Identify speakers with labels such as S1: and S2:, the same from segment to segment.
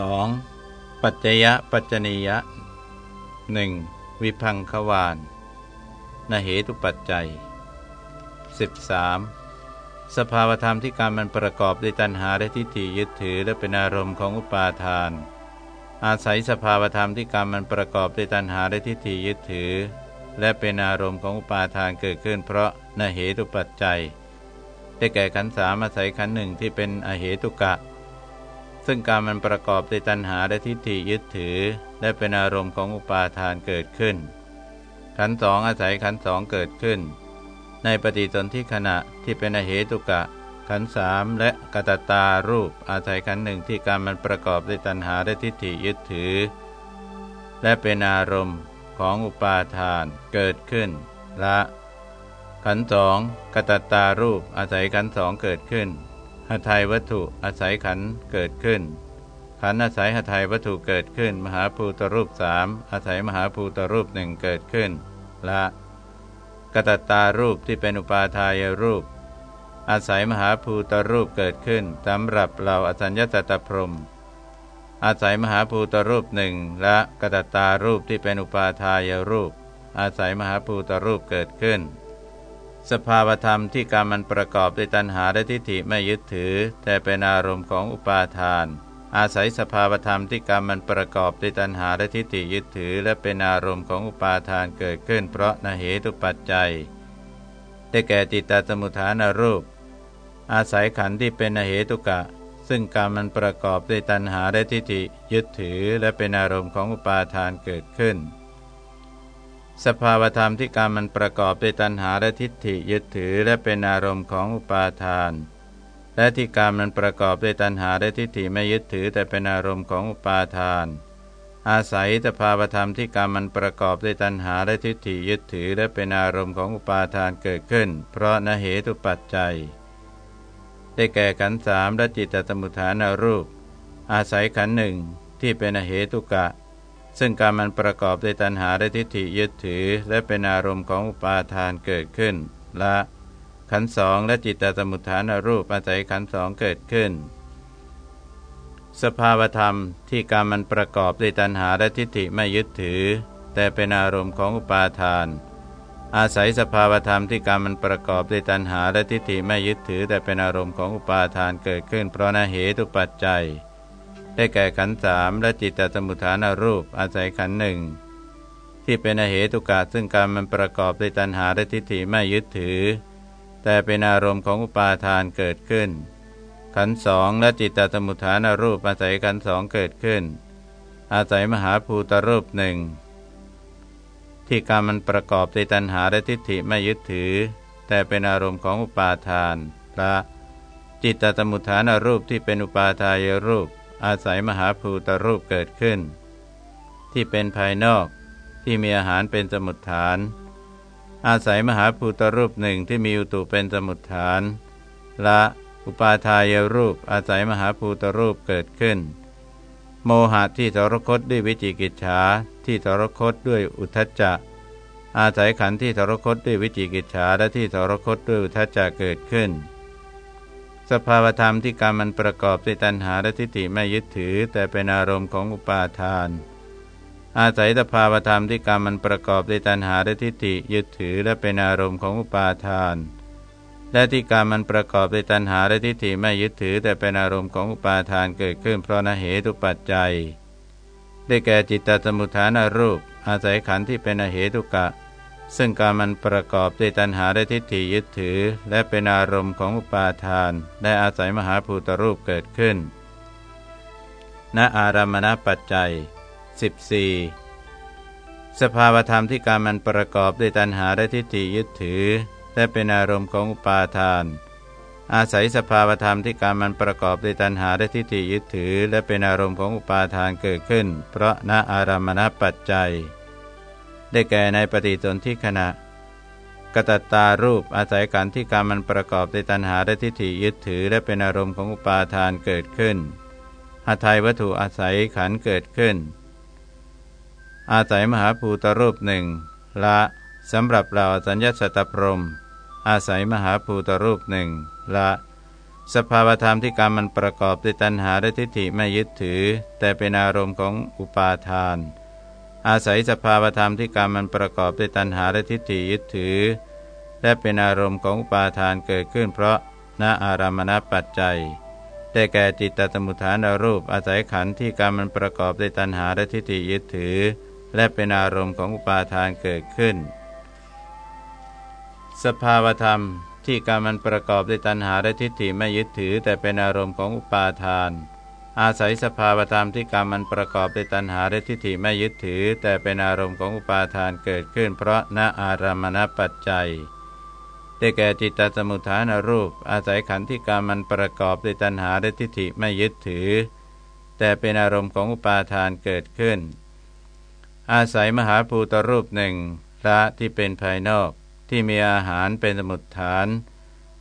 S1: 2. ปัจจยปัจจนียะ 1. วิพังควานนเหตุปัจจัย 13. สภาวธรรมที่การมันประกอบด้วยตัณหาและทิฏฐิยึดถือและเป็นอารมณ์ของอุปาทาน อาศัยสภาวธรรมที่การมันประกอบด้วยตัณหาและทิฏฐิยึดถือ และเป็นอารมณ์ของอุปาทานเกิดขึ้น เพราะนเหตุปัจจัย ได้แก่ขันสามอาศัยขันหนึ่งที่เป็นอเหตุกะ ซึ่งการมันประกอบด้วยตัณหาและทิฏฐิยึดถือและเป็นอารมณ์ของอุปาทานเกิดขึ้น ขันสองอาศัยขันสองเกิดขึ้น ในปฏิสนธิขณะที่เป็นอเหตุกะ ขันสามและกตตารูปอาศัยขันหนึ่งที่การมันประกอบด้วยตัณหาและทิฏฐิยึดถือ และเป็นอารมณ์ของอุปาทานเกิดขึ้นละ ขันสองกตตารูปอาศัยขันสองเกิดขึ้น หทัยวัตถุอาศัยขันเกิดขึ้น ขันอาศัยหทัยวัตถุเกิดขึ้น มหาภูตรูปสามอาศัยมหาภูตรูปหนึ่งเกิดขึ้น ละกตตารูปที่เป็นอุปาทายรูป อาศัยมหาภูตรูปเกิดขึ้นสำหรับเราอสัญญาตตพรมอาศัยมหาภูตรูปหนึ่งและกตตารูปที่เป็นอุปาทายรูป อาศัยมหาภูตรูปเกิดขึ้น สภาวธรรมที่การมันประกอบด้วยตัณหาและทิฏฐิไม่ยึดถือ แต่เป็นอารมณ์ของอุปาทาน อาศัยสภาวธรรมที่การมันประกอบด้วยตัณหาและทิฏฐิยึดถือ และเป็นอารมณ์ของอุปาทานเกิดขึ้น เพราะนเหตุปัจจัย ได้แก่ติตาสมุทฐานรูป อาศัยขันธ์ที่เป็นนเหตุกะ ซึ่งการมันประกอบด้วยตัณหาและทิฏฐิยึดถือ และเป็นอารมณ์ของอุปาทานเกิดขึ้น สภาวธรรมที่การมันประกอบด้วยตัณหาและทิฏฐิยึดถือและเป็นอารมณ์ของอุปาทาน และที่การมันประกอบด้วยตัณหาและทิฏฐิไม่ยึดถือแต่เป็นอารมณ์ของอุปาทาน อาศัยสภาวธรรมที่การมันประกอบด้วยตัณหาและทิฏฐิยึดถือและเป็นอารมณ์ของอุปาทานเกิดขึ้น เพราะนเหตุปัจจัย ได้แก่ขันสามและจิตตสมุทฐานรูป อาศัยขันหนึ่งที่เป็นอเหตุกะ ซึ่งการมันประกอบด้วยตัณหาและทิฏฐิยึดถือ และเป็นอารมณ์ของอุปาทานเกิดขึ้น ละ ขันสองและจิตตสมุทฐานรูปอาศัยขันสองเกิดขึ้น สภาวธรรมที่การมันประกอบด้วยตัณหาและทิฏฐิไม่ยึดถือ แต่เป็นอารมณ์ของอุปาทาน อาศัยสภาวธรรมที่การมันประกอบด้วยตัณหาและทิฏฐิไม่ยึดถือ แต่เป็นอารมณ์ของอุปาทานเกิดขึ้น เพราะนาเหตุปัจจัย ได้แก่ขันสามและจิตตสมุทฐานรูปอาศัยขันหนึ่งที่เป็นอเหตุกะซึ่งการมันประกอบด้วยตัณหาและทิฏฐิไม่ยึดถือ แต่เป็นอารมณ์ของอุปาทานเกิดขึ้น ขันสองและจิตตสมุทฐานรูปอาศัยขันสองเกิดขึ้น อาศัยมหาภูตรูปหนึ่งที่การมันประกอบด้วยตัณหาและทิฏฐิไม่ยึดถือ แต่เป็นอารมณ์ของอุปาทานละจิตตสมุทฐานรูปที่เป็นอุปาทายรูป อาศัยมหาภูตรูปเกิดขึ้น ที่เป็นภายนอกที่มีอาหารเป็นสมุดฐาน อาศัยมหาภูตรูปหนึ่งที่มีอุตุเป็นสมุดฐาน ละอุปาทายรูปอาศัยมหาภูตรูปเกิดขึ้น โมหะที่ทรคตด้วยวิจิกิจฉาที่ทรคตด้วยอุทจจะอาศัยขันธ์ที่ทรคตด้วยวิจิกิจฉาและที่ทรคตด้วยอุทจจะเกิดขึ้น สภาวธรรมที่การมันประกอบด้วยตัณหาและทิฏฐิไม่ยึดถือ แต่เป็นอารมณ์ของอุปาทาน อาศัยสภาวธรรมที่การมันประกอบด้วยตัณหาและทิฏฐิยึดถือและเป็นอารมณ์ของอุปาทาน และที่การมันประกอบด้วยตัณหาและทิฏฐิไม่ยึดถือ แต่เป็นอารมณ์ของอุปาทานเกิดขึ้นเพราะนเหตุปัจจัย ได้แก่จิตตสมุทฐานรูป อาศัยขันธ์ที่เป็นอเหตุกะ ซึ่งการมันประกอบด้วยตัณหาและทิฏฐิยึดถือ และเป็นอารมณ์ของอุปาทาน ได้อาศัยมหาภูตรูปเกิดขึ้น ณอารามณปัจจัย 14 สภาวธรรมที่การมันประกอบด้วยตัณหาและทิฏฐิยึดถือ และเป็นอารมณ์ของอุปาทาน อาศัยสภาวธรรมที่การมันประกอบด้วยตัณหาและทิฏฐิยึดถือ และเป็นอารมณ์ของอุปาทานเกิดขึ้น เพราะณอารามณปัจจัย ได้แก่ในปฏิสนธิขณะ กตัตตารูปอาศัยการที่การมันประกอบด้วยตัณหาและทิฏฐิยึดถือและเป็นอารมณ์ของอุปาทานเกิดขึ้นหาไทยวัตถุอาศัยขันเกิดขึ้น อาศัยมหาภูตรูปหนึ่งละสำหรับเราสัญญาสัตพรม อาศัยมหาภูตรูปหนึ่งละ สภาวธรรมที่กรรมมันประกอบด้วยตัณหาและทิฏฐิไม่ยึดถือ แต่เป็นอารมณ์ของอุปาทาน อาศัยสภาวธรรมที่กรรมมันประกอบด้วยตัณหาและทิฏฐิยึดถือ และเป็นอารมณ์ของอุปาทานเกิดขึ้นเพราะณอารามณปัจจัย ได้แก่จิตตสมุทฐานรูปอาศัยขันธ์ที่กรรมมันประกอบด้วยตัณหาและทิฏฐิยึดถือ และเป็นอารมณ์ของอุปาทานเกิดขึ้น สภาวธรรมที่กรรมมันประกอบด้วยตัณหาและทิฏฐิไม่ยึดถือ แต่เป็นอารมณ์ของอุปาทาน อาศัยสภาวธรรมที่กรรมมันประกอบด้วยตัณหาและทิฏฐิไม่ยึดถือ แต่เป็นอารมณ์ของอุปาทานเกิดขึ้น เพราะณอารามณปัจจัยได้แก่จิตตสมุทฐานรูป อาศัยขันธ์ที่กรรมมันประกอบด้วยตัณหาและทิฏฐิไม่ยึดถือ แต่เป็นอารมณ์ของอุปาทานเกิดขึ้น อาศัยมหาภูตรูปหนึ่งละที่เป็นภายนอกที่มีอาหารเป็นสมุดฐาน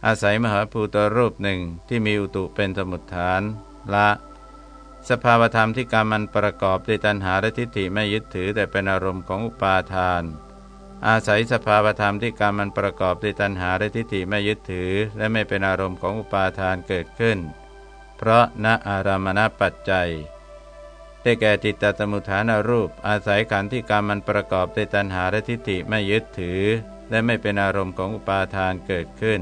S1: อาศัยมหาภูตรูปหนึ่งที่มีอุตุเป็นสมุดฐานละ สภาวธรรมที่กรรมมันประกอบด้วยตัณหาและทิฏฐิไม่ยึดถือแต่เป็นอารมณ์ของอุปาทาน อาศัยสภาวธรรมที่กรรมมันประกอบด้วยตัณหาและทิฏฐิไม่ยึดถือ และไม่เป็นอารมณ์ของอุปาทานเกิดขึ้น เพราะณอารามณปัจจัย ได้แก่จิตตสมุทฐานรูป อาศัยขันธ์ที่กรรมมันประกอบด้วยตัณหาและทิฏฐิไม่ยึดถือ และไม่เป็นอารมณ์ของอุปาทานเกิดขึ้น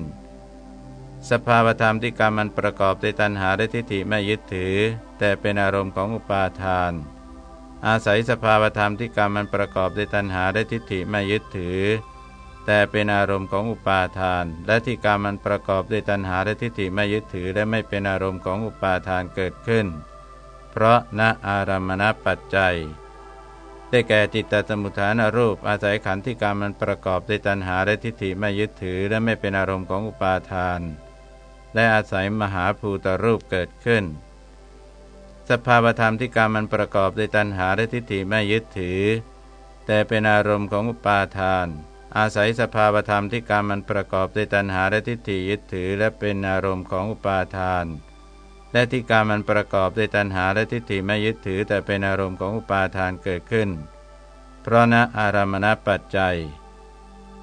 S1: สภาวธรรมที่กรรมมันประกอบด้วยตัณหาและทิฏฐิไม่ยึดถือ แต่เป็นอารมณ์ของอุปาทาน อาศัยสภาวธรรมที่กรรมมันประกอบด้วยตัณหาและทิฏฐิไม่ยึดถือ แต่เป็นอารมณ์ของอุปาทาน และที่กรรมมันประกอบด้วยตัณหาและทิฏฐิไม่ยึดถือ และไม่เป็นอารมณ์ของอุปาทานเกิดขึ้น เพราะณอารามณปัจจัยได้แก่จิตตสมุทฐานรูป อาศัยขันธ์ที่กรรมมันประกอบด้วยตัณหาและทิฏฐิไม่ยึดถือ และไม่เป็นอารมณ์ของอุปาทาน และอาศัยมหาภูตรูปเกิดขึ้น สภาวธรรมที่กรรมมันประกอบด้วยตัณหาและทิฏฐิไม่ยึดถือ แต่เป็นอารมณ์ของอุปาทาน อาศัยสภาวธรรมที่กรรมมันประกอบด้วยตัณหาและทิฏฐิยึดถือ และเป็นอารมณ์ของอุปาทาน และที่การมันประกอบด้วยตัณหาและทิฏฐิไม่ยึดถือ แต่เป็นอารมณ์ของอุปาทานเกิดขึ้น เพราะณอารามณปัจจัย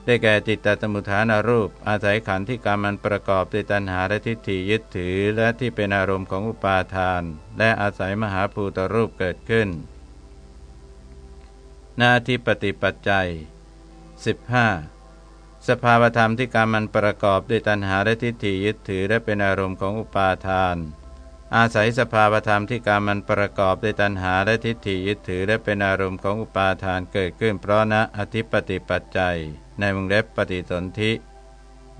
S1: ได้แก่จิตตสมุทฐานรูป อาศัยขันธ์ที่การมันประกอบด้วยตัณหาและทิฏฐิยึดถือ และที่เป็นอารมณ์ของอุปาทาน และอาศัยมหาภูตรูปเกิดขึ้น หน้าที่ปฏิปัจจัย 15 สภาวธรรมที่การมันประกอบด้วยตัณหาและทิฏฐิยึดถือ และเป็นอารมณ์ของอุปาทาน อาศัยสภาวธรรมที่การมันประกอบด้วยตัณหาและทิฏฐิยึดถือ และเป็นอารมณ์ของอุปาทานเกิดขึ้น เพราะณอธิปติปัจจัย ในวงเล็บปฏิสนธิ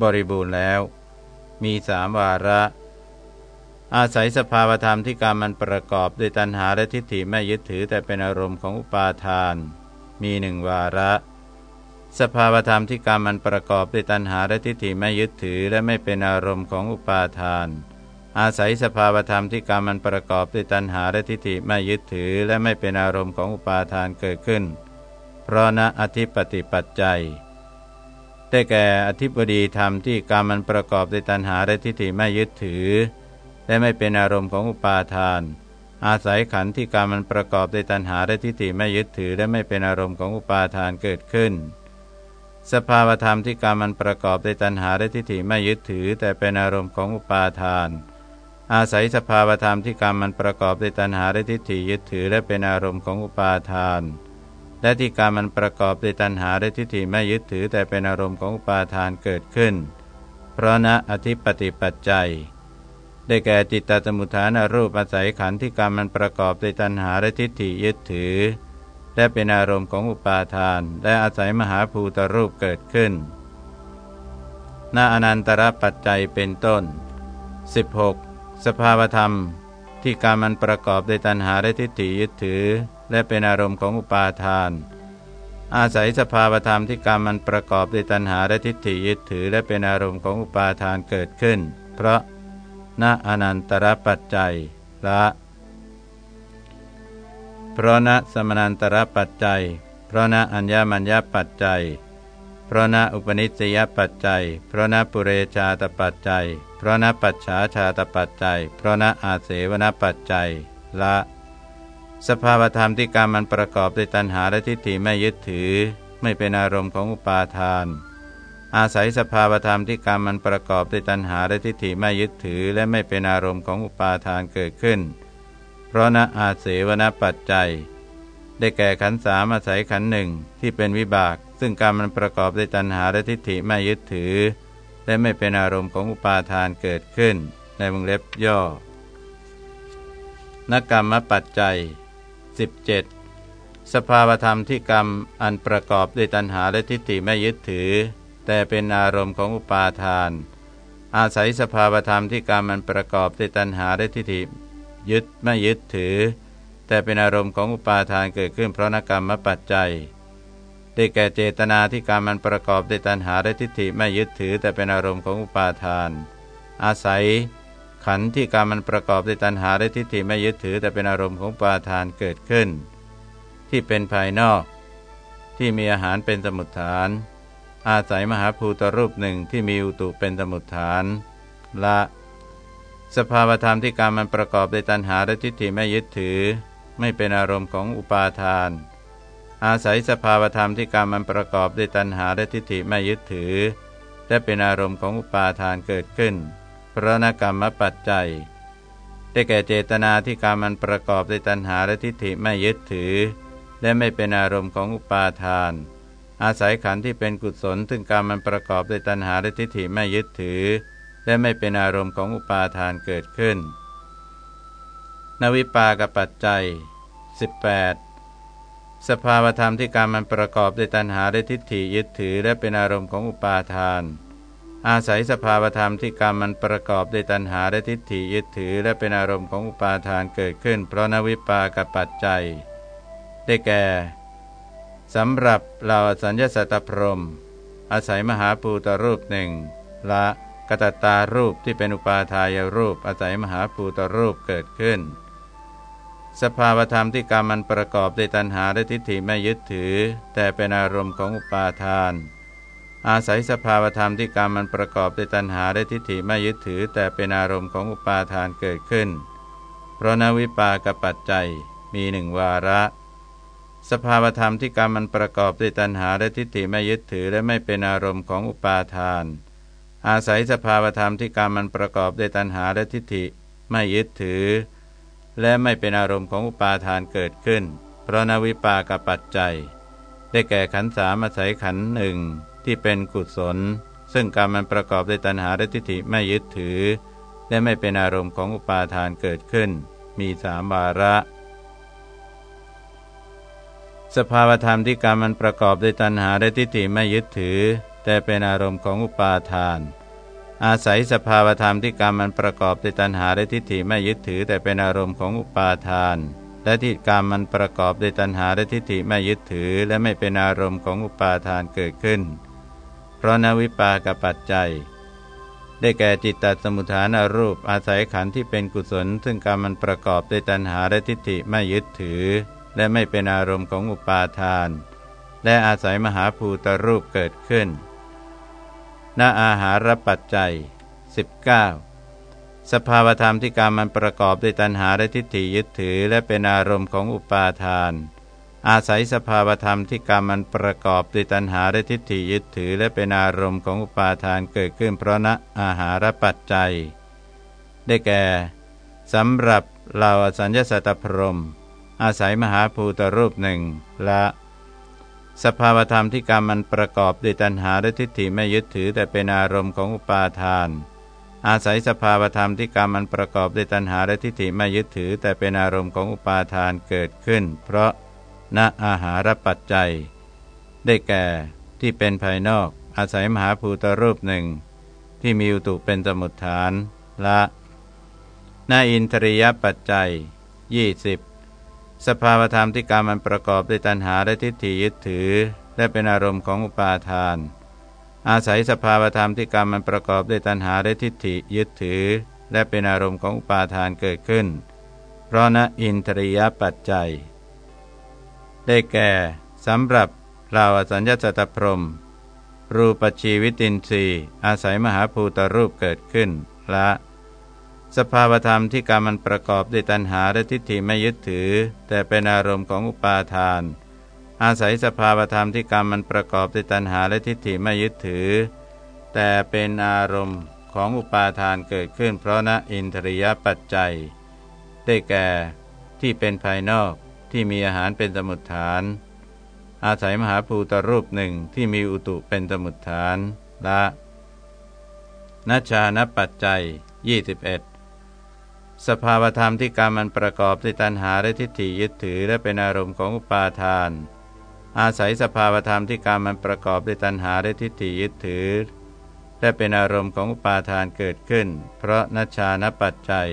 S1: บริบูรณ์แล้ว มีสามวาระ อาศัยสภาวธรรมที่การมันประกอบด้วยตัณหาและทิฏฐิไม่ยึดถือแต่เป็นอารมณ์ของอุปาทาน มีหนึ่งวาระ สภาวธรรมที่การมันประกอบด้วยตัณหาและทิฏฐิไม่ยึดถือและไม่เป็นอารมณ์ของอุปาทาน อาศัยสภาวธรรมที่กรรมมันประกอบด้วยตัณหาและทิฏฐิไม่ยึดถือและไม่เป็นอารมณ์ของอุปาทานเกิดขึ้น เพราะณอธิปติปัจจัย ได้แก่อธิปดีธรรมที่กรรมมันประกอบด้วยตัณหาและทิฏฐิไม่ยึดถือ และไม่เป็นอารมณ์ของอุปาทาน อาศัยขันธ์ที่กรรมมันประกอบด้วยตัณหาและทิฏฐิไม่ยึดถือ และไม่เป็นอารมณ์ของอุปาทานเกิดขึ้น สภาวธรรมที่กรรมมันประกอบด้วยตัณหาและทิฏฐิไม่ยึดถือ แต่เป็นอารมณ์ของอุปาทาน อาศัยสภาวธรรมที่กรรมมันประกอบด้วยตัณหาและทิฏฐิยึดถือ และเป็นอารมณ์ของอุปาทาน และที่กรรมมันประกอบด้วยตัณหาและทิฏฐิไม่ยึดถือแต่เป็นอารมณ์ของอุปาทานเกิดขึ้น เพราะณอธิปติปัจจัย ได้แก่จิตตสมุทฐานรูปอาศัยขันธ์ที่กรรมมันประกอบด้วยตัณหาและทิฏฐิยึดถือ และเป็นอารมณ์ของอุปาทาน และอาศัยมหาภูตรูปเกิดขึ้นณอนันตรปัจจัยเป็นต้น 16 สภาวธรรม ที่การมันประกอบด้วยตัณหาและทิฏฐิยึดถือ และเป็นอารมณ์ของอุปาทาน อาศัยสภาวธรรมที่การมันประกอบด้วยตัณหาและทิฏฐิยึดถือ และเป็นอารมณ์ของอุปาทานเกิดขึ้น เพราะณอนันตรปัจจัยละเพราะณสมนันตรปัจจัย เพราะณอัญญมัญญปัจจัย เพราะณอุปนิสัยปัจจัย เพราะณปุเรชาตปัจจัยเพราะนปัจฉาชาตปัจจัย เพราะนอาเสวนปัจจัยละ สภาวธรรมที่การมันประกอบด้วยตัณหาและทิฏฐิไม่ยึดถือ ไม่เป็นอารมณ์ของอุปาทาน อาศัยสภาวธรรมที่กรรมมันประกอบด้วยตัณหาและทิฏฐิไม่ยึดถือ และไม่เป็นอารมณ์ของอุปาทานเกิดขึ้น เพราะณอาเสวนปัจจัย ได้แก่ขันสามอาศัยขันหนึ่งที่เป็นวิบาก ซึ่งกรรมมันประกอบด้วยตัณหาและทิฏฐิไม่ยึดถือ และไม่เป็นอารมณ์ของอุปาทานเกิดขึ้น ในวงเล็บย่อ นกรรมปัจจัย 17 สภาวธรรมที่กรรมอันประกอบด้วยตัณหาและทิฏฐิไม่ยึดถือ แต่เป็นอารมณ์ของอุปาทาน อาศัยสภาวธรรมที่กรรมอันประกอบด้วยตัณหาและทิฏฐิยึดไม่ยึดถือ แต่เป็นอารมณ์ของอุปาทานเกิดขึ้นเพราะนกรรมปัจจัย ได้แก่เจตนาที่กรรมมันประกอบด้วยตัณหาและทิฏฐิไม่ยึดถือแต่เป็นอารมณ์ของอุปาทาน อาศัย ขันธ์ที่การมันประกอบด้วยตัณหาและทิฏฐิไม่ยึดถือแต่เป็นอารมณ์ของปาทานเกิดขึ้น ที่เป็นภายนอก ที่มีอาหารเป็นสมุดฐาน อาศัยมหาภูตรูปหนึ่งที่มีอุตุเป็นสมุดฐาน ละ สภาวธรรมที่การมันประกอบด้วยตัณหาและทิฏฐิไม่ยึดถือ ไม่เป็นอารมณ์ของอุปาทาน อาศัยสภาวธรรมที่การมันประกอบด้วยตัณหาและทิฏฐิไม่ยึดถือ และเป็นอารมณ์ของอุปาทานเกิดขึ้นพระนกรรมปัจจัย ได้แก่เจตนาที่การมันประกอบด้วยตัณหาและทิฏฐิไม่ยึดถือ และไม่เป็นอารมณ์ของอุปาทาน อาศัยขันธ์ที่เป็นกุศลซึ่งการมันประกอบด้วยตัณหาและทิฏฐิไม่ยึดถือ และไม่เป็นอารมณ์ของอุปาทานเกิดขึ้น นวิปากปัจจัย 18 สภาวธรรมที่การมันประกอบด้วยตัณหาและทิฏฐิยึดถือ และเป็นอารมณ์ของอุปาทาน อาศัยสภาวธรรมที่กรรมมันประกอบด้วยตัณหาและทิฏฐิยึดถือ และเป็นอารมณ์ของอุปาทานเกิดขึ้น เพราะนวิปากปัจจัย ได้แก่สำหรับเราสัญญาสัตตพรม อาศัยมหาภูตรูปหนึ่งละกตตารูปที่เป็นอุปาทายรูปอาศัยมหาภูตรูปเกิดขึ้น สภาวธรรมที่กรรมมันประกอบด้วยตัณหาและทิฏฐิไม่ยึดถือ แต่เป็นอารมณ์ของอุปาทาน อาศัยสภาวธรรมที่กรรมมันประกอบด้วยตัณหาและทิฏฐิไม่ยึดถือ แต่เป็นอารมณ์ของอุปาทานเกิดขึ้น เพราะนวิปากปัจจัยมีหนึ่งวาระ สภาวธรรมที่กรรมมันประกอบด้วยตัณหาและทิฏฐิไม่ยึดถือและไม่เป็นอารมณ์ของอุปาทาน อาศัยสภาวธรรมที่กรรมมันประกอบด้วยตัณหาและทิฏฐิไม่ยึดถือ และไม่เป็นอารมณ์ของอุปาทานเกิดขึ้น เพราะนวิปากปัจจัย ได้แก่ขันสามอาศัยขันหนึ่งที่เป็นกุศล ซึ่งกรรมมันประกอบด้วยตัณหาและทิฏฐิไม่ยึดถือ และไม่เป็นอารมณ์ของอุปาทานเกิดขึ้น มีสามวาระ สภาวธรรมที่กรรมมันประกอบด้วยตัณหาและทิฏฐิไม่ยึดถือ แต่เป็นอารมณ์ของอุปาทาน อาศัยสภาวธรรมที่กรรมมันประกอบด้วยตัณหาและทิฏฐิไม่ยึดถือแต่เป็นอารมณ์ของอุปาทาน และที่กรรมมันประกอบด้วยตัณหาและทิฏฐิไม่ยึดถือ และไม่เป็นอารมณ์ของอุปาทานเกิดขึ้น เพราะนวิปากปัจจัย ได้แก่จิตตสมุทฐานรูป อาศัยขันธ์ที่เป็นกุศล ซึ่งกรรมมันประกอบด้วยตัณหาและทิฏฐิไม่ยึดถือ และไม่เป็นอารมณ์ของอุปาทาน และอาศัยมหาภูตรูปเกิดขึ้น ณอาหารปัจจัย 19 สภาวธรรมที่กรรมมันประกอบด้วยตัณหาและทิฏฐิยึดถือ และเป็นอารมณ์ของอุปาทาน อาศัยสภาวธรรมที่กรรมมันประกอบด้วยตัณหาและทิฏฐิยึดถือ และเป็นอารมณ์ของอุปาทานเกิดขึ้นเพราะณอาหารปัจจัย ได้แก่สำหรับเหล่าสัญญาสัตตพรมอาศัยมหาภูตรูปหนึ่งละ สภาวธรรมที่กรรมมันประกอบด้วยตัณหาและทิฏฐิไม่ยึดถือแต่เป็นอารมณ์ของอุปาทาน อาศัยสภาวธรรมที่กรรมมันประกอบด้วยตัณหาและทิฏฐิไม่ยึดถือแต่เป็นอารมณ์ของอุปาทานเกิดขึ้น เพราะณอาหารปัจจัย ได้แก่ที่เป็นภายนอก อาศัยมหาภูตรูปหนึ่ง ที่มีอุตุเป็นสมุดฐานละนาอินทริยปัจจัย 20 สภาวธรรมที่กรรมมันประกอบด้วยตัณหาและทิฏฐิยึดถือ และเป็นอารมณ์ของอุปาทาน อาศัยสภาวธรรมที่กรรมมันประกอบด้วยตัณหาและทิฏฐิยึดถือ และเป็นอารมณ์ของอุปาทานเกิดขึ้น เพราะณอินทริยปัจจัย ได้แก่สำหรับเราอสัญญาจตพรมรูปชีวิตินทรีย์อาศัยมหาภูตรูปเกิดขึ้น ละ สภาวธรรมที่กรรมันประกอบด้วยตัณหาและทิฏฐิไม่ยึดถือ แต่เป็นอารมณ์ของอุปาทาน อาศัยสภาวธรรมที่กรรมมันประกอบด้วยตัณหาและทิฏฐิไม่ยึดถือ แต่เป็นอารมณ์ของอุปาทานเกิดขึ้น เพราะณอินทรียปัจจัย ได้แก่ที่เป็นภายนอกที่มีอาหารเป็นสมุดฐาน อาศัยมหาภูตรูปหนึ่งที่มีอุตุเป็นสมุดฐานละนัชชานปัจจัย 21 สภาวธรรมที่กรรมมันประกอบด้วยตัณหาและทิฏฐิยึดถือและเป็นอารมณ์ของอุปาทาน อาศัยสภาวธรรมที่กรรมมันประกอบด้วยตัณหาและทิฏฐิยึดถือและเป็นอารมณ์ของอุปาทานเกิดขึ้น เพราะนัชชานปัจจัย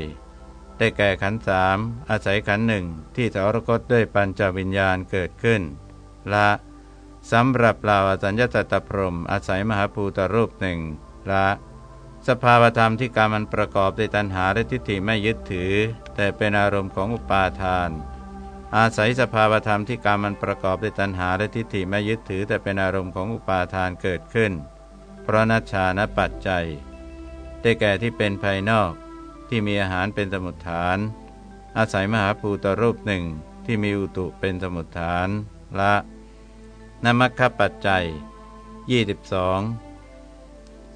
S1: ได้แก่ขันสามอาศัยขันหนึ่งที่สรกตด้วยปัญจวิญญาณเกิดขึ้น ละสำหรับเราอสัญญาตตพรมอาศัยมหาภูตรูปหนึ่งละ สภาวธรรมที่การมันประกอบด้วยตัณหาและทิฏฐิไม่ยึดถือ แต่เป็นอารมณ์ของอุปาทาน อาศัยสภาวธรรมที่การมันประกอบด้วยตัณหาและทิฏฐิไม่ยึดถือ แต่เป็นอารมณ์ของอุปาทานเกิดขึ้น เพราะนัชชานปัจจัย ได้แก่ที่เป็นภายนอก ที่มีอาหารเป็นสมุดฐาน อาศัยมหาภูตรูปหนึ่งที่มีอุตุเป็นสมุดฐานละนมัคคปัจจัย 22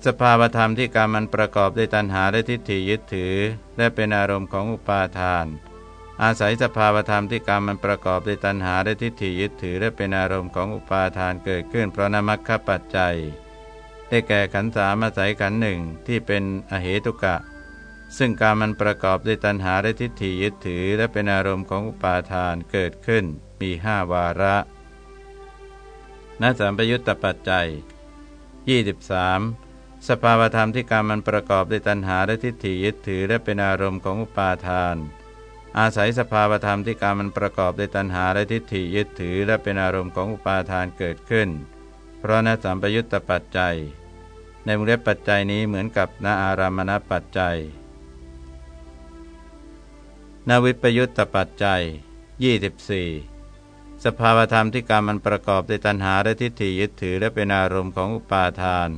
S1: สภาวธรรมที่การมันประกอบด้วยตัณหาและทิฏฐิยึดถือ และเป็นอารมณ์ของอุปาทาน อาศัยสภาวธรรมที่การมันประกอบด้วยตัณหาและทิฏฐิยึดถือ และเป็นอารมณ์ของอุปาทานเกิดขึ้นเพราะนามัคคปัจจัย ได้แก่ขันธ์สามอาศัยขันธ์หนึ่งที่เป็นอเหตุกะ ซึ่งการมันประกอบด้วยตัณหาและทิฏฐิยึดถือ และเป็นอารมณ์ของอุปาทานเกิดขึ้น มีห้าวาระนัสัมปยุตตปัจจัย 23. สภาวธรรมที่การมันประกอบด้วยตัณหาและทิฏฐิยึดถือและเป็นอารมณ์ของอุปาทาน อาศัยสภาวธรรมที่การมันประกอบด้วยตัณหาและทิฏฐิยึดถือและเป็นอารมณ์ของอุปาทานเกิดขึ้น เพราะนสัมปยุตตปัจจัย ในมุเล็บปัจจัยนี้เหมือนกับนอารามณปัจจัยนวิปยุตตปัจจัย 24 สภาวธรรมที่กรรมมันประกอบด้วยตัณหาและทิฏฐิยึดถือและเป็นอารมณ์ของอุปาทาน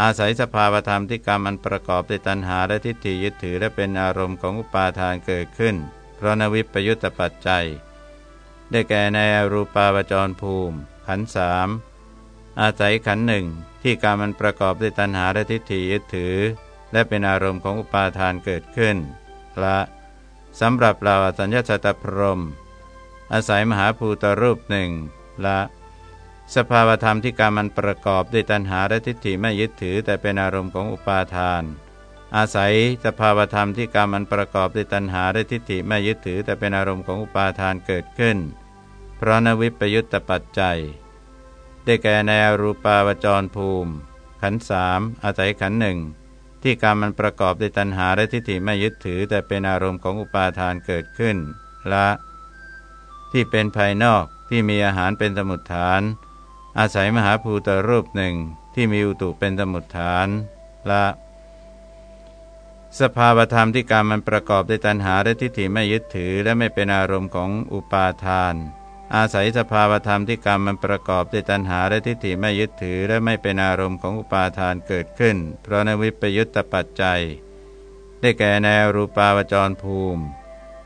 S1: อาศัยสภาวธรรมที่กรรมมันประกอบด้วยตัณหาและทิฏฐิยึดถือและเป็นอารมณ์ของอุปาทานเกิดขึ้น เพราะนวิปยุตตปัจจัย ได้แก่ในอรูปาวจรภูมิ ขันสามอาศัยขันหนึ่งที่การมันประกอบด้วยตัณหาและทิฏฐิยึดถือ และเป็นอารมณ์ของอุปาทานเกิดขึ้นละสำหรับเราสัญญาสัตพรมอาศัยมหาภูตรูปหนึ่งละ สภาวธรรมที่การมันประกอบด้วยตัณหาและทิฏฐิไม่ยึดถือ แต่เป็นอารมณ์ของอุปาทาน อาศัยสภาวธรรมที่การมันประกอบด้วยตัณหาและทิฏฐิไม่ยึดถือ แต่เป็นอารมณ์ของอุปาทานเกิดขึ้น เพราะนวิปยุตตปัจจัย ได้แก่ในอรูปาวจรภูมิ ขันสามอาศัยขันหนึ่งที่การมันประกอบด้วยตัณหาและทิฏฐิไม่ยึดถือ แต่เป็นอารมณ์ของอุปาทานเกิดขึ้น ละ ที่เป็นภายนอกที่มีอาหารเป็นสมุดฐาน อาศัยมหาภูตรูปหนึ่งที่มีอุตุเป็นสมุดฐานละสภาวธรรมที่การมันประกอบด้วยตัณหาและทิฏฐิไม่ยึดถือ และไม่เป็นอารมณ์ของอุปาทาน อาศัยสภาวธรรมที่กรรมมันประกอบด้วยตัณหาและทิฏฐิไม่ยึดถือ และไม่เป็นอารมณ์ของอุปาทานเกิดขึ้น เพราะนวิปยุตตปัจจัย ได้แก่แนวรูปาวจรภูมิ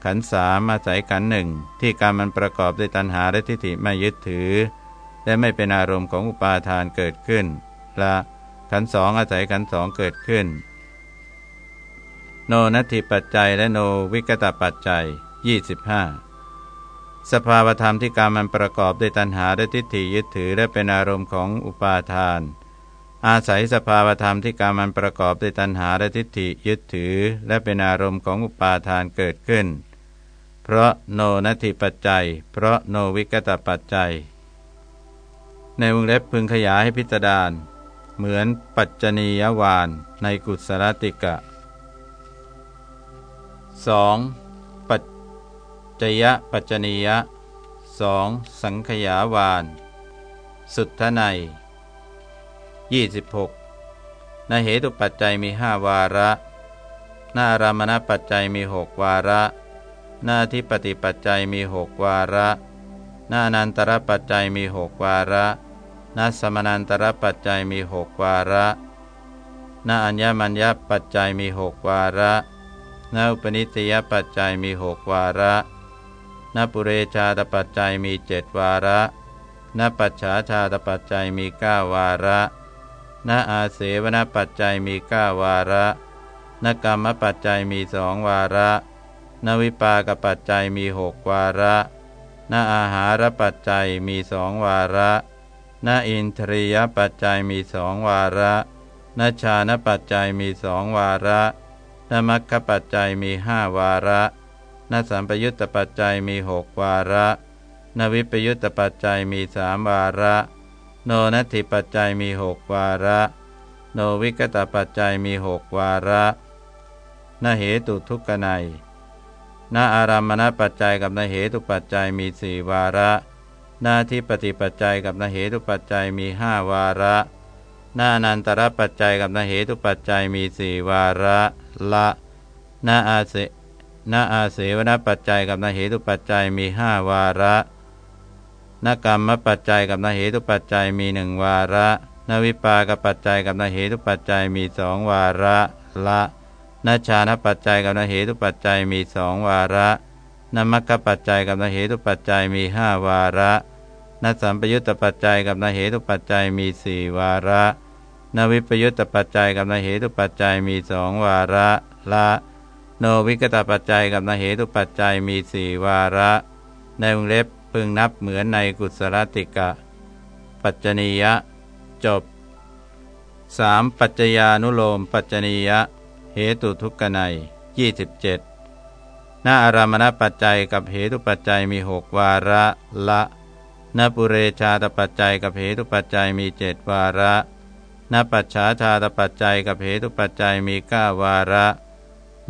S1: ขันสามอาศัยขันหนึ่งที่กรรมมันประกอบด้วยตัณหาและทิฏฐิไม่ยึดถือ และไม่เป็นอารมณ์ของอุปาทานเกิดขึ้นละขันสองอาศัยขันสองเกิดขึ้น โนนัตถิปัจจัยและโนวิกตปัจจัย 25 สภาวธรรมที่การมันประกอบด้วยตัณหาและทิฏฐิยึดถือและเป็นอารมณ์ของอุปาทาน อาศัยสภาวธรรมที่การมันประกอบด้วยตัณหาและทิฏฐิยึดถือ และเป็นอารมณ์ของอุปาทานเกิดขึ้น เพราะโนนัตถิปัจจัย เพราะโนวิกตปัจจัย ในวงเล็บพึงขยายให้พิจารณาเหมือนปัจจนียวานในกุศลติกะ 2. จจยะปัจจนียะสองสังขยาวาน สุทธใน26ในเหตุปัจจัยมีห้าวาระ หน้ารามณปัจจัยมีหกวาระ หน้าที่ปฏิปัจจัยมีหกวาระ หน้านันตรปัจจัยมีหกวาระ หน้าสมนันตรปัจจัยมีหกวาระหน้าอัญญมัญญปัจจัยมีหกวาระหน้าอุปนิสยปัจจัยมีหกวาระนปุเรชาตปัจจัยมีเจ็ดวาระนปัจฉาชาตปัจจัยมีเก้าวาระนอาเสวนปัจจัยมีเก้าวาระนกรรมปัจจัยมีสองวาระนวิปากปัจจัยมีหกวาระนอาหารปัจจัยมีสองวาระ นอินทรียปัจจัยมีสองวาระนชานปัจจัยมีสองวาระนมัคคปัจจัยมีห้าวาระนสัมปยุตตปัจจัยมีหกวาระนวิปยุตตปัจจัยมีสามวาระ โนนัตถิปัจจัยมีหกวาระ โนวิกตปัจจัยมีหกวาระนเหตุทุกขไนนาอารามณปัจจัยกับนเหตุปัจจัยมีสี่วาระ หน้าที่ปฏิปัจจัยกับนาเหตุปัจจัยมีห้าวาระ หน้านันตรปัจจัยกับนาเหตุปัจจัยมีสี่วาระละหน้าอาเสหน้าอาเสวนปัจจัยกับนาเหตุปัจจัยมีห้าวาระนกรรมปัจจัยกับนาเหตุปัจจัยมีหนึ่งวาระนวิปากปัจจัยกับนาเหตุปัจจัยมีสองวาระละนชานปัจจัยกับนาเหตุปัจจัยมีสองวาระ นมัคคปัจจัยกับนเหตุปัจจัยมีห้าวาระนสัมปยุตตปัจจัยกับนเหตุปัจจัยมีสี่วาระนวิปยุตตปัจจัยกับนเหตุปัจจัยมีสองวาระละโนวิกตปัจจัยกับนเหตุปัจจัยมีสี่วาระ ในวงเล็บพึงนับเหมือนในกุศลติกะ ปัจจนียะ จบ 3. ปัจจญานุโลมปัจจนียะ เหตุทุกขไน27หน้าอารามณปัจจัยกับเหตุปัจจัยมีหกวาระละนปุเรชาตปัจจัยกับเหตุปัจจัยมีเจ็ดวาระนปัจฉาชาตปัจจัยกับเหตุปัจจัยมีเก้าวาระ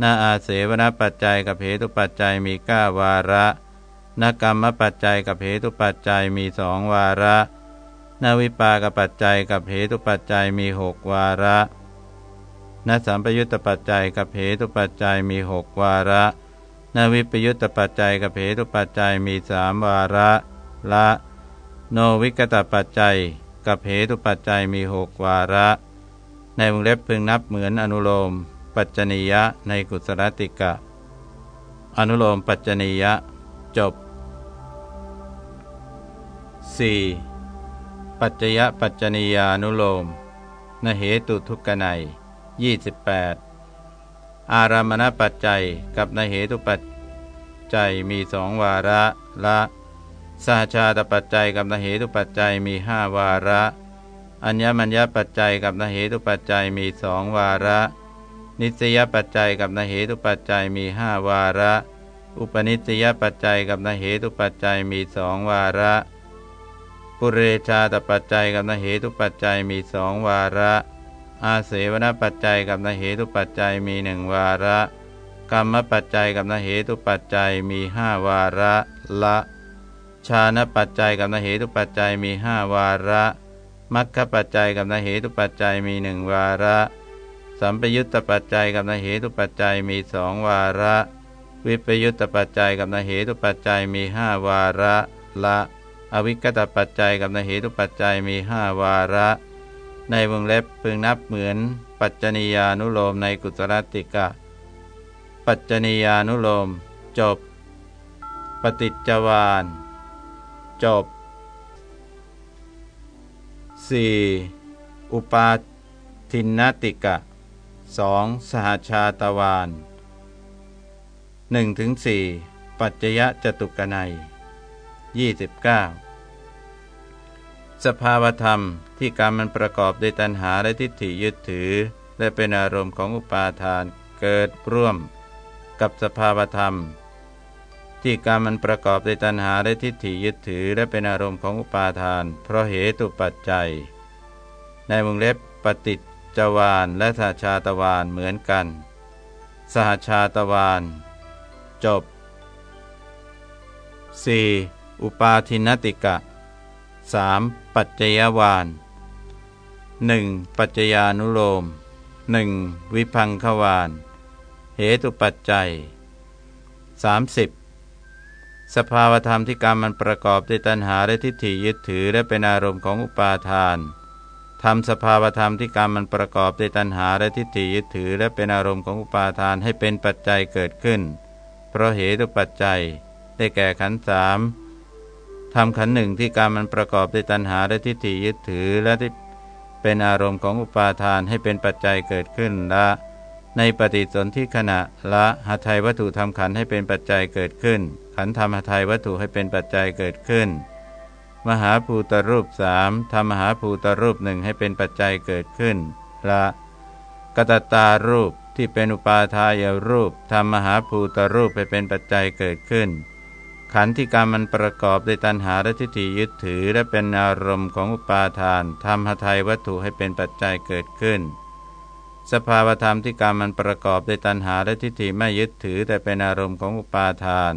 S1: นาอาเสวนปัจจัยกับเหตุปัจจัยมีเก้าวาระนกรรมปัจจัยกับเหตุปัจจัยมีสองวาระนวิปากปัจจัยกับเหตุปัจจัยมีหกวาระนสัมปยุตตปัจจัยกับเหตุปัจจัยมีหกวาระ นวิปยุตตปัจจัยกับเหตุปัจจัยมีสามวาระละ โนวิกตปัจจัยกับเหตุปัจจัยมีหกวาระ ในวงเล็บพึงนับเหมือนอนุโลม ปัจจนียะในกุศลติกะ อนุโลมปัจจนียะ จบ 4. ปัจจยปัจจนียานุโลมนเหตุทุกขไน28 อารามณปัจจัยกับนเหตุปัจจัยมีสองวาระละสหชาตปัจจัยกับนเหตุปัจจัยมีห้าวาระ อัญญมัญญปัจจัยกับนเหตุปัจจัยมีสองวาระ นิสยปัจจัยกับนเหตุปัจจัยมีห้าวาระ อุปนิสยปัจจัยกับนเหตุปัจจัยมีสองวาระ ปุเรชาตปัจจัยกับนเหตุปัจจัยมีสองวาระ อาเสวนปัจจัยกับนเหตุปัจจัยมีหนึ่งวาระ กรรมปัจจัยกับนเหตุปัจจัยมีห้าวาระละชาณปัจจัยกับนเหตุปัจจัยมีห้าวาระมัคคปัจจัยกับนเหตุปัจจัยมีหนึ่งวาระ สัมปยุตตปัจจัยกับนเหตุปัจจัยมีสองวาระ วิปยุตตปัจจัยกับนเหตุปัจจัยมีห้าวาระละ อวิกตปัจจัยกับนเหตุปัจจัยมีห้าวาระ ในวงเล็บพึงนับเหมือน ปัจจนียานุโลมในกุศลติกะ ปัจจนียานุโลม จบ ปฏิจจวานจบ 4. อุปาทินนติกะ 2. สหชาตวาน1-4ปัจจยะจตุกนัย 29 สภาวธรรม ที่การมมันประกอบด้วยตัณหาและทิฏฐิยึดถือ และเป็นอารมณ์ของอุปาทานเกิดร่วม กับสภาวธรรม ที่การมันประกอบด้วยตัณหาและทิฏฐิยึดถือ และเป็นอารมณ์ของอุปาทาน เพราะเหตุปัจจัย ในวงเล็บปฏิจจวานและสหชาตวานเหมือนกัน สหชาตวานจบ 4. อุปาทินติกะ 3. ปัจจยวาน 1. ปัจจญานุโลม 1. วิพังควานเหตุปัจจัย 30. สภาวธรรมที่กรรมมันประกอบด้วยตัณหาและทิฏฐิยึดถือและเป็นอารมณ์ของอุปาทานทำสภาวธรรมที่กรรมมันประกอบด้วยตัณหาและทิฏฐิยึดถือและเป็นอารมณ์ของอุปาทานให้เป็นปัจจัยเกิดขึ้น เพราะเหตุปัจจัย ได้แก่ขันธ์สามทำขันธ์หนึ่งที่กรรมมันประกอบด้วยตัณหาและทิฏฐิยึดถือและที่ เป็นอารมณ์ของอุปาทานให้เป็นปัจจัยเกิดขึ้นละ ในปฏิสนธิขณะละหาไทยวัตถุทำขันให้เป็นปัจจัยเกิดขึ้น ขันธรรมหาไทยวัตถุให้เป็นปัจจัยเกิดขึ้น มหาภูตรูปสามทำมหาภูตรูปหนึ่งให้เป็นปัจจัยเกิดขึ้นละกตตารูปที่เป็นอุปาทายรูปทำมหาภูตรูปให้เป็นปัจจัยเกิดขึ้น ขันธ์ที่การมันประกอบด้วยตัณหาและทิฏฐิยึดถือ และเป็นอารมณ์ของอุปาทานทำหทัยวัตถุให้เป็นปัจจัยเกิดขึ้น สภาวธรรมที่การมันประกอบด้วยตัณหาและทิฏฐิไม่ยึดถือ แต่เป็นอารมณ์ของอุปาทาน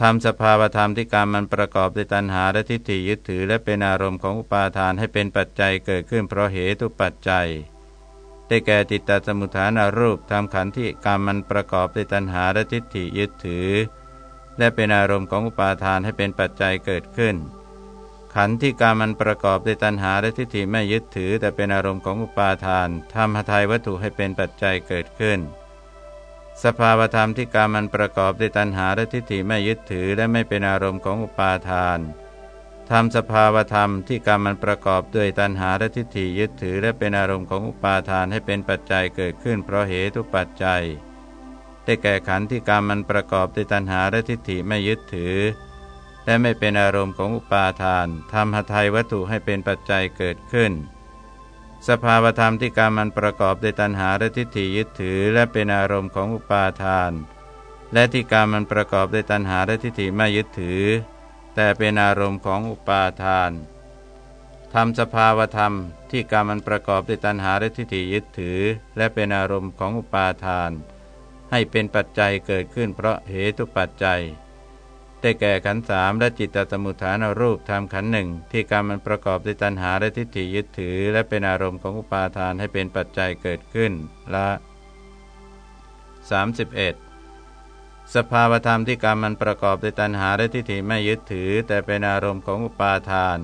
S1: ทำสภาวธรรมที่การมันประกอบด้วยตัณหาและทิฏฐิยึดถือ และเป็นอารมณ์ของอุปาทานให้เป็นปัจจัยเกิดขึ้น เพราะเหตุปัจจัยได้แก่จิตตสมุทฐานารูปทำขันธ์ที่กรรมมันประกอบด้วยตัณหาและทิฏฐิยึดถือ และเป็นอารมณ์ของอุปาทานให้เป็นปัจจัยเกิดขึ้น ขันธ์ที่กรรมมันประกอบด้วยตัณหาและทิฏฐิไม่ยึดถือ แต่เป็นอารมณ์ของอุปาทานทำหทัยวัตถุให้เป็นปัจจัยเกิดขึ้น สภาวธรรมที่กรรมมันประกอบด้วยตัณหาและทิฏฐิไม่ยึดถือ และไม่เป็นอารมณ์ของอุปาทานทำสภาวธรรมที่กรรมมันประกอบด้วยตัณหาและทิฏฐิยึดถือ และเป็นอารมณ์ของอุปาทานให้เป็นปัจจัยเกิดขึ้น เพราะเหตุปัจจัย ได้แก่ขันธ์ที่กรรมมันประกอบด้วยตัณหาและทิฏฐิไม่ยึดถือ และไม่เป็นอารมณ์ของอุปาทานทำหทัยวัตถุให้เป็นปัจจัยเกิดขึ้น สภาวธรรมที่กรรมมันประกอบด้วยตัณหาและทิฏฐิยึดถือ และเป็นอารมณ์ของอุปาทาน และที่กรรมมันประกอบด้วยตัณหาและทิฏฐิไม่ยึดถือ แต่เป็นอารมณ์ของอุปาทานทำสภาวธรรมที่กรรมมันประกอบด้วยตัณหาและทิฏฐิยึดถือ และเป็นอารมณ์ของอุปาทาน ให้เป็นปัจจัยเกิดขึ้นเพราะเหตุปัจจัย ได้แก่ขันสามและจิตตสมุทฐานรูปทำขันหนึ่งที่กรรมมันประกอบด้วยตัณหาและทิฏฐิยึดถือ และเป็นอารมณ์ของอุปาทานให้เป็นปัจจัยเกิดขึ้นละ 31สภาวธรรมที่กรรมมันประกอบด้วยตัณหาและทิฏฐิไม่ยึดถือ แต่เป็นอารมณ์ของอุปาทาน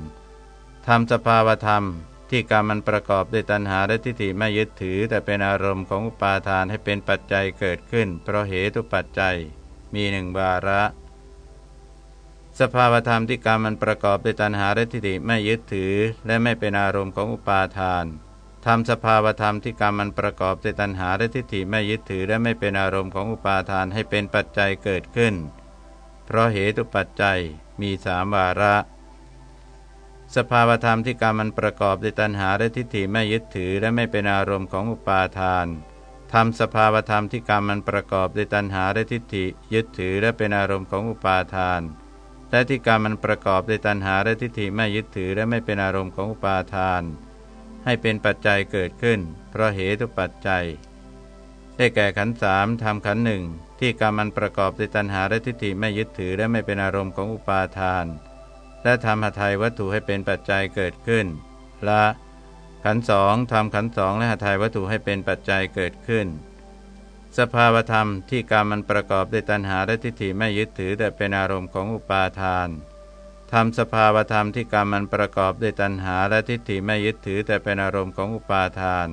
S1: ทำสภาวธรรม ที่กรรมมันประกอบด้วยตัณหาและทิฏฐิไม่ยึดถือ แต่เป็นอารมณ์ของอุปาทานให้เป็นปัจจัยเกิดขึ้น เพราะเหตุปัจจัย มีหนึ่งบาระ สภาวธรรมที่กรรมมันประกอบด้วยตัณหาและทิฏฐิไม่ยึดถือ และไม่เป็นอารมณ์ของอุปาทานทำสภาวธรรมที่กรรมมันประกอบด้วยตัณหาและทิฏฐิไม่ยึดถือ และไม่เป็นอารมณ์ของอุปาทานให้เป็นปัจจัยเกิดขึ้น เพราะเหตุปัจจัยมีสามวาระ สภาวธรรมที่กรรมมันประกอบด้วยตัณหาและทิฏฐิไม่ยึดถือและไม่เป็นอารมณ์ของอุปาทานทำสภาวธรรมที่กรรมมันประกอบด้วยตัณหาและทิฏฐิยึดถือและเป็นอารมณ์ของอุปาทาน และที่กรรมมันประกอบด้วยตัณหาและทิฏฐิไม่ยึดถือและไม่เป็นอารมณ์ของอุปาทาน ให้เป็นปัจจัยเกิดขึ้น เพราะเหตุปัจจัย ได้แก่ขันสามทำขันหนึ่งที่กรรมันประกอบด้วยตัณหาและทิฏฐิไม่ยึดถือและไม่เป็นอารมณ์ของอุปาทาน และทำหทัยวัตถุให้เป็นปัจจัยเกิดขึ้น ละ ขันสองทำขันสองและหทัยวัตถุให้เป็นปัจจัยเกิดขึ้น สภาวธรรมที่กรรมันประกอบด้วยตัณหาและทิฏฐิไม่ยึดถือแต่เป็นอารมณ์ของอุปาทานทำสภาวธรรมที่กรรมมันประกอบด้วยตัณหาและทิฏฐิไม่ยึดถือแต่เป็นอารมณ์ของอุปาทาน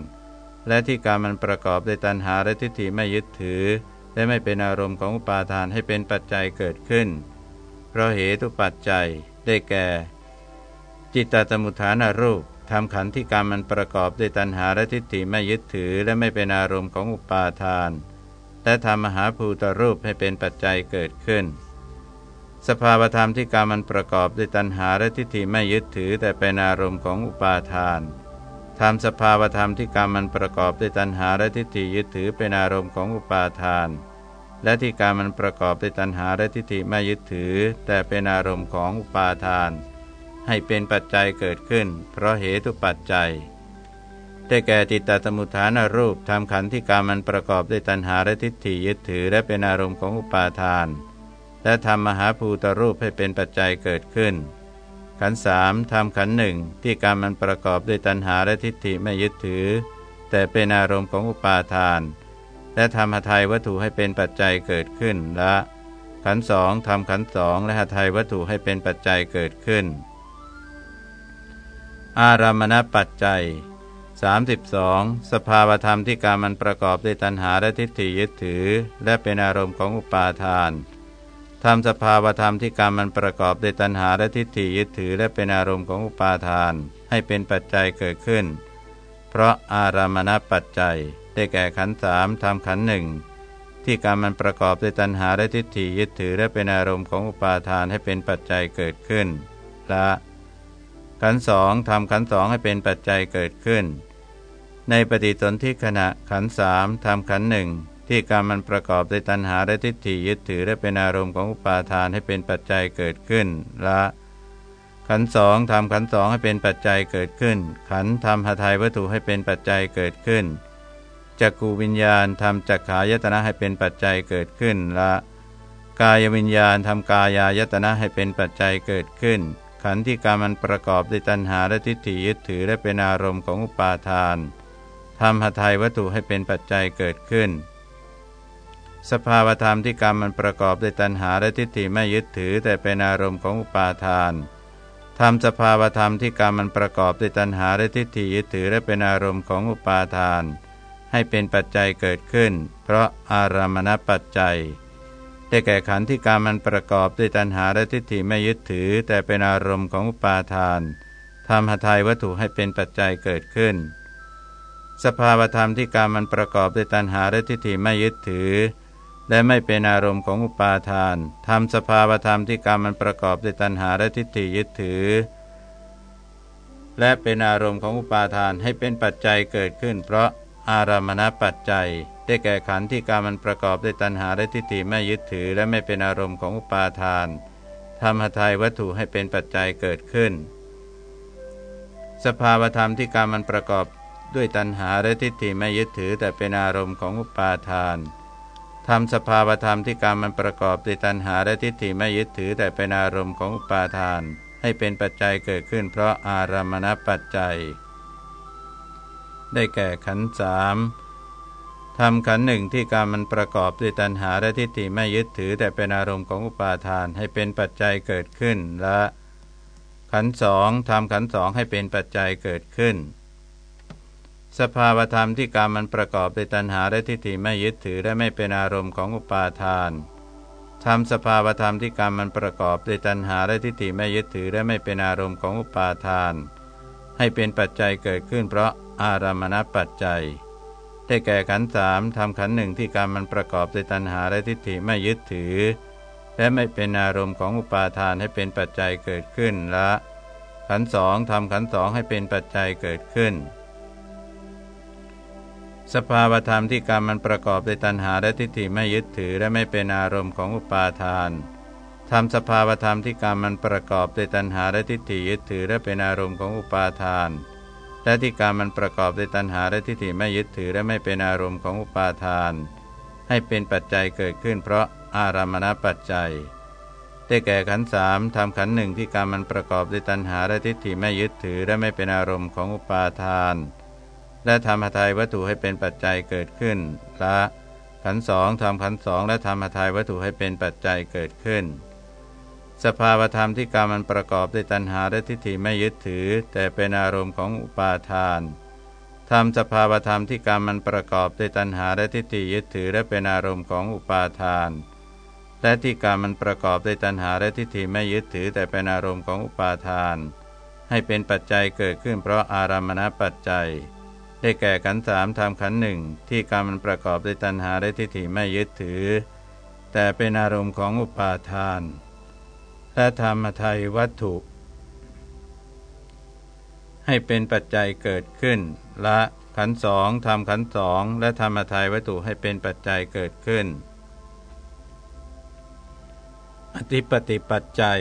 S1: และที่กรรมมันประกอบด้วยตัณหาและทิฏฐิไม่ยึดถือ และไม่เป็นอารมณ์ของอุปาทานให้เป็นปัจจัยเกิดขึ้น เพราะเหตุปัจจัย ได้แก่ จิตตสมุทฐานารูปทำขันธ์ที่กรรมมันประกอบด้วยตัณหาและทิฏฐิไม่ยึดถือและไม่เป็นอารมณ์ของอุปาทาน และทำมหาภูตรูปให้เป็นปัจจัยเกิดขึ้น สภาวธรรมที่กรรมันประกอบด้วยตัณหาและทิฏฐิไม่ยึดถือแต่เป็นอารมณ์ของอุปาทานทำสภาวธรรมที่กรรมมันประกอบด้วยตัณหาและทิฏฐิยึดถือเป็นอารมณ์ของอุปาทาน และที่กรรมมันประกอบด้วยตัณหาและทิฏฐิไม่ยึดถือ แต่เป็นอารมณ์ของอุปาทาน ให้เป็นปัจจัยเกิดขึ้น เพราะเหตุปัจจัยได้แก่จิตตสมุทฐานรูปทำขันธ์ที่กรรมมันประกอบด้วยตัณหาและทิฏฐิยึดถือ และเป็นอารมณ์ของอุปาทาน และทำมหาภูตรูปให้เป็นปัจจัยเกิดขึ้น ขันสามทำขันหนึ่งที่การมันประกอบด้วยตัณหาและทิฏฐิไม่ยึดถือ แต่เป็นอารมณ์ของอุปาทาน และทำหทัยวัตถุให้เป็นปัจจัยเกิดขึ้นละขันสองทำขันสองและหทัยวัตถุให้เป็นปัจจัยเกิดขึ้น อารามณปัจจัย 32 สภาวธรรมที่การมันประกอบด้วยตัณหาและทิฏฐิยึดถือ และเป็นอารมณ์ของอุปาทานทำสภาวธรรมที่กรรมมันประกอบด้วยตัณหาและทิฏฐิยึดถือ และเป็นอารมณ์ของอุปาทาน ให้เป็นปัจจัยเกิดขึ้น เพราะอารามณปัจจัย ได้แก่ขันสามทำขันหนึ่งที่การมันประกอบด้วยตัณหาและทิฏฐิยึดถือและเป็นอารมณ์ของอุปาทานให้เป็นปัจจัยเกิดขึ้นละขันสองทำขันสองให้เป็นปัจจัยเกิดขึ้น ในปฏิสนธิขณะขันสามทำขันหนึ่งที่การมันประกอบด้วยตัณหาและทิฏฐิยึดถือและเป็นอารมณ์ของอุปาทานให้เป็นปัจจัยเกิดขึ้นละขันสองทำขันสองให้เป็นปัจจัยเกิดขึ้น ขันทำหทัยวัตถุให้เป็นปัจจัยเกิดขึ้น จักกูวิญญาณทำจักขายตนะให้เป็นปัจจัยเกิดขึ้นละ กายวิญญาณทำกายายตนะให้เป็นปัจจัยเกิดขึ้น ขันธ์ที่การมันประกอบด้วยตัณหาและทิฏฐิยึดถือและเป็นอารมณ์ของอุปาทานทำหทัยวัตถุให้เป็นปัจจัยเกิดขึ้น สภาวธรรมที่กรรมมันประกอบด้วยตัณหาและทิฏฐิไม่ยึดถือแต่เป็นอารมณ์ของอุปาทานทำสภาวธรรมที่กรรมมันประกอบด้วยตัณหาและทิฏฐิยึดถือและเป็นอารมณ์ของอุปาทาน ให้เป็นปัจจัยเกิดขึ้น เพราะอารามณปัจจัย ได้แก่ขันธ์ที่การมันประกอบด้วยตัณหาและทิฏฐิไม่ยึดถือ แต่เป็นอารมณ์ของอุปาทานทำหทัยวัตถุให้เป็นปัจจัยเกิดขึ้น สภาวธรรมที่การมันประกอบด้วยตัณหาและทิฏฐิไม่ยึดถือ และไม่เป็นอารมณ์ของอุปาทานทำสภาวธรรมที่การมันประกอบด้วยตัณหาและทิฏฐิยึดถือและเป็นอารมณ์ของอุปาทานให้เป็นปัจจัยเกิดขึ้น เพราะ อารามณปัจจัย ได้แก่ขันธ์ที่การมันประกอบด้วยตัณหาและทิฏฐิไม่ยึดถือ และไม่เป็นอารมณ์ของอุปาทานทำหทัยวัตถุให้เป็นปัจจัยเกิดขึ้น สภาวธรรมที่การมันประกอบด้วยตัณหาและทิฏฐิไม่ยึดถือ แต่เป็นอารมณ์ของอุปาทานทำสภาวธรรมที่การมันประกอบด้วยตัณหาและทิฏฐิไม่ยึดถือ แต่เป็นอารมณ์ของอุปาทาน ให้เป็นปัจจัยเกิดขึ้น เพราะอารามณปัจจัย ได้แก่ขันสามทำขันหนึ่งที่การมันประกอบด้วยตัณหาและทิฏฐิไม่ยึดถือ แต่เป็นอารมณ์ของอุปาทานให้เป็นปัจจัยเกิดขึ้นและ ขันสองทำขันสองให้เป็นปัจจัยเกิดขึ้น สภาวธรรมที่การมันประกอบด้วยตัณหาและทิฏฐิไม่ยึดถือและไม่เป็นอารมณ์ของอุปาทานทำสภาวธรรมที่การมันประกอบด้วยตัณหาและทิฏฐิไม่ยึดถือและไม่เป็นอารมณ์ของอุปาทาน ให้เป็นปัจจัยเกิดขึ้น เพราะ อารามณปัจจัย ได้แก่ขันสามทำขันหนึ่งที่การมันประกอบด้วยตัณหาและทิฏฐิไม่ยึดถือ และไม่เป็นอารมณ์ของอุปาทานให้เป็นปัจจัยเกิดขึ้นละ ขันสองทำขันสองให้เป็นปัจจัยเกิดขึ้น สภาวธรรมที่การมันประกอบด้วยตัณหาและทิฏฐิไม่ยึดถือ และไม่เป็นอารมณ์ของอุปาทานทำสภาวธรรมที่การมันประกอบด้วยตัณหาและทิฏฐิยึดถือและเป็นอารมณ์ของอุปาทาน และที่การมันประกอบด้วยตัณหาและทิฏฐิไม่ยึดถือและไม่เป็นอารมณ์ของอุปาทาน ให้เป็นปัจจัยเกิดขึ้น เพราะอารามณปัจจัยได้แก่ขันสามทำขันหนึ่งที่การมันประกอบด้วยตัณหาและทิฏฐิไม่ยึดถือและไม่เป็นอารมณ์ของอุปาทาน และทำหทัยวัตถุให้เป็นปัจจัยเกิดขึ้นละขันสองทำขันสองและทำหทัยวัตถุให้เป็นปัจจัยเกิดขึ้น สภาวธรรมที่กรรมมันประกอบด้วยตัณหาและทิฏฐิไม่ยึดถือ แต่เป็นอารมณ์ของอุปาทานทำสภาวธรรมที่กรรมมันประกอบด้วยตัณหาและทิฏฐิยึดถือและเป็นอารมณ์ของอุปาทาน และที่กรรมมันประกอบด้วยตัณหาและทิฏฐิไม่ยึดถือ แต่เป็นอารมณ์ของอุปาทาน ให้เป็นปัจจัยเกิดขึ้นเพราะอารามณปัจจัย ได้แก่ขันสามทำขันหนึ่งที่กรรมมันประกอบด้วยตัณหาและทิฏฐิไม่ยึดถือ แต่เป็นอารมณ์ของอุปาทาน และธรรมทัยวัตถุ ให้เป็นปัจจัยเกิดขึ้น ละขันสองทำขันสองและธรรมทัยวัตถุให้เป็นปัจจัยเกิดขึ้น อธิปติปัจจัย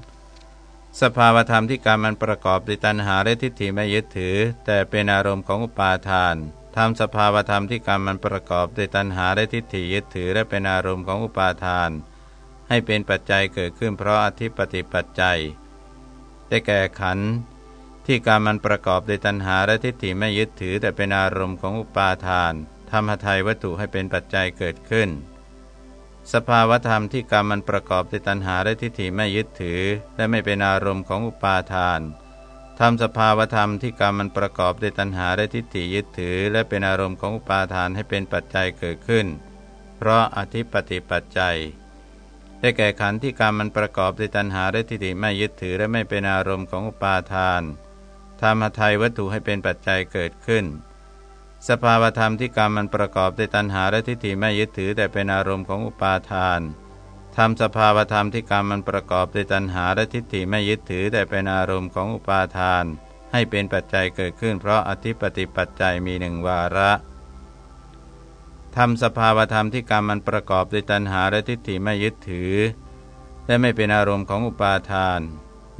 S1: 33สภาวธรรมที่การมันประกอบด้วยตัณหาและทิฏฐิไม่ยึดถือ แต่เป็นอารมณ์ของอุปาทาน ทำสภาวธรรมที่กรรมมันประกอบด้วยตัณหาและทิฏฐิยึดถือและเป็นอารมณ์ของอุปาทาน ให้เป็นปัจจัยเกิดขึ้นเพราะอธิปติปัจจัย ได้แก่ขันธ์ที่กรรมมันประกอบด้วยตัณหาและทิฏฐิไม่ยึดถือแต่เป็นอารมณ์ของอุปาทานทำหทัยวัตถุให้เป็นปัจจัยเกิดขึ้น สภาวธรรมที่กรรมมันประกอบด้วยตัณหาและทิฏฐิไม่ยึดถือ และไม่เป็นอารมณ์ของอุปาทาน ทำสภาวธรรมที่กรรมมันประกอบด้วยตัณหาและทิฏฐิยึดถือ และเป็นอารมณ์ของอุปาทานให้เป็นปัจจัยเกิดขึ้น เพราะอธิปติปัจจัย ได้แก่ขันธ์ที่กรรมมันประกอบด้วยตัณหาและทิฏฐิไม่ยึดถือและไม่เป็นอารมณ์ของอุปาทานทธรรมทัยวัตถุให้เป็นปัจจัยเกิดขึ้น สภาวธรรมที่กรรมมันประกอบด้วยตัณหาและทิฏฐิไม่ยึดถือแต่เป็นอารมณ์ของอุปาทาน ทำสภาวธรรมที่กรรมมันประกอบด้วยตัณหาและทิฏฐิไม่ยึดถือแต่เป็นอารมณ์ของอุปาทาน ให้เป็นปัจจัยเกิดขึ้น เพราะอธิปติปัจจัยมีหนึ่งวาระทำสภาวธรรมที่กรรมมันประกอบด้วยตัณหาและทิฏฐิไม่ยึดถือ และไม่เป็นอารมณ์ของอุปาทาน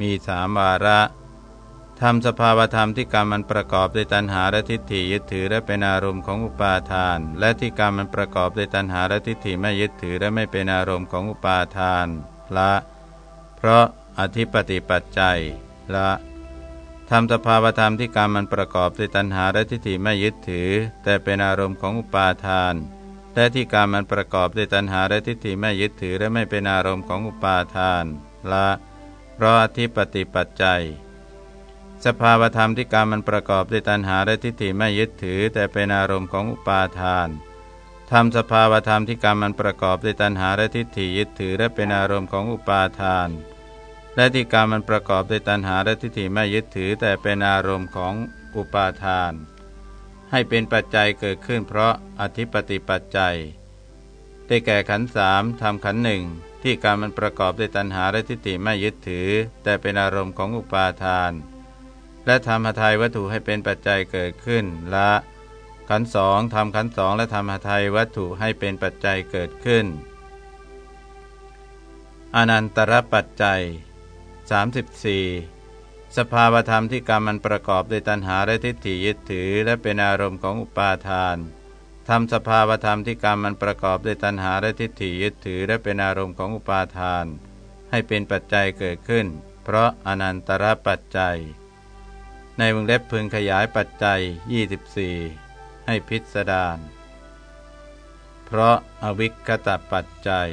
S1: มีสามวาระ ทำสภาวธรรมที่กรรมมันประกอบด้วยตัณหาและทิฏฐิยึดถือและเป็นอารมณ์ของอุปาทาน และที่กรรมมันประกอบด้วยตัณหาและทิฏฐิไม่ยึดถือและไม่เป็นอารมณ์ของอุปาทานละ เพราะอธิปติปัจจัยละทำสภาวธรรมที่กรรมมันประกอบด้วยตัณหาและทิฏฐิไม่ยึดถือ แต่เป็นอารมณ์ของอุปาทาน และที่กรรมมันประกอบด้วยตัณหาและทิฏฐิไม่ยึดถือและไม่เป็นอารมณ์ของอุปาทานละเพราะอธิปติปัจจัย สภาวธรรมที่กรรมมันประกอบด้วยตัณหาและทิฏฐิไม่ยึดถือ แต่เป็นอารมณ์ของอุปาทานทำสภาวธรรมที่กรรมมันประกอบด้วยตัณหาและทิฏฐิยึดถือ และเป็นอารมณ์ของอุปาทาน และที่กรรมมันประกอบด้วยตัณหาและทิฏฐิไม่ยึดถือ แต่เป็นอารมณ์ของอุปาทาน ให้เป็นปัจจัยเกิดขึ้น เพราะอธิปติปัจจัยได้แก่ขันสามทำขันหนึ่งที่กรรมมันประกอบด้วยตัณหาและทิฏฐิไม่ยึดถือ แต่เป็นอารมณ์ของอุปาทาน และทำหทัยวัตถุให้เป็นปัจจัยเกิดขึ้น ละขันสองทำขันสองและทำหทัยวัตถุให้เป็นปัจจัยเกิดขึ้น อนันตรปัจจัย 34 สภาวธรรมที่กรรมมันประกอบด้วยตัณหาและทิฏฐิยึดถือ และเป็นอารมณ์ของอุปาทานทำสภาวธรรมที่กรรมมันประกอบด้วยตัณหาและทิฏฐิยึดถือ และเป็นอารมณ์ของอุปาทาน ให้เป็นปัจจัยเกิดขึ้น เพราะอนันตรปัจจัย ในวงเล็บพึงขยายปัจจัย 24 ให้พิสดาร เพราะอวิคตปัจจัย